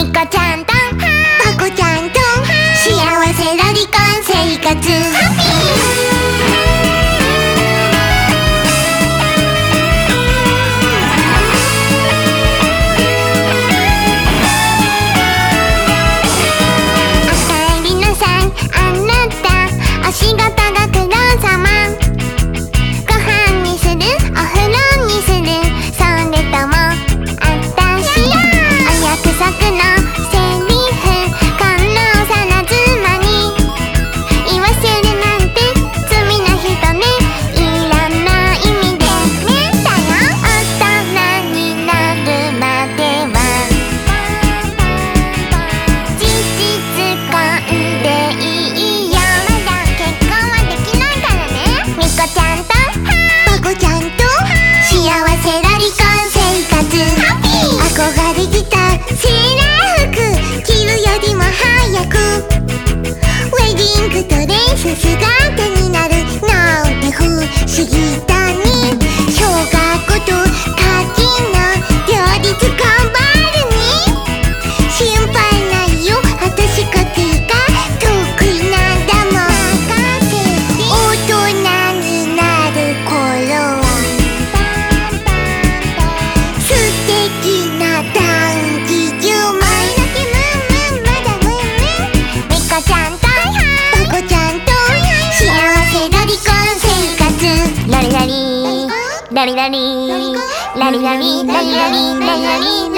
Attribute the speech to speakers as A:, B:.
A: みこちゃんとまこちゃんと幸せラリコン生活。
B: ができたセーラー服着るよりも早く。ウェディングドレス
A: スカ Dani Dani. Dani Dani Dani Dani Dani Dani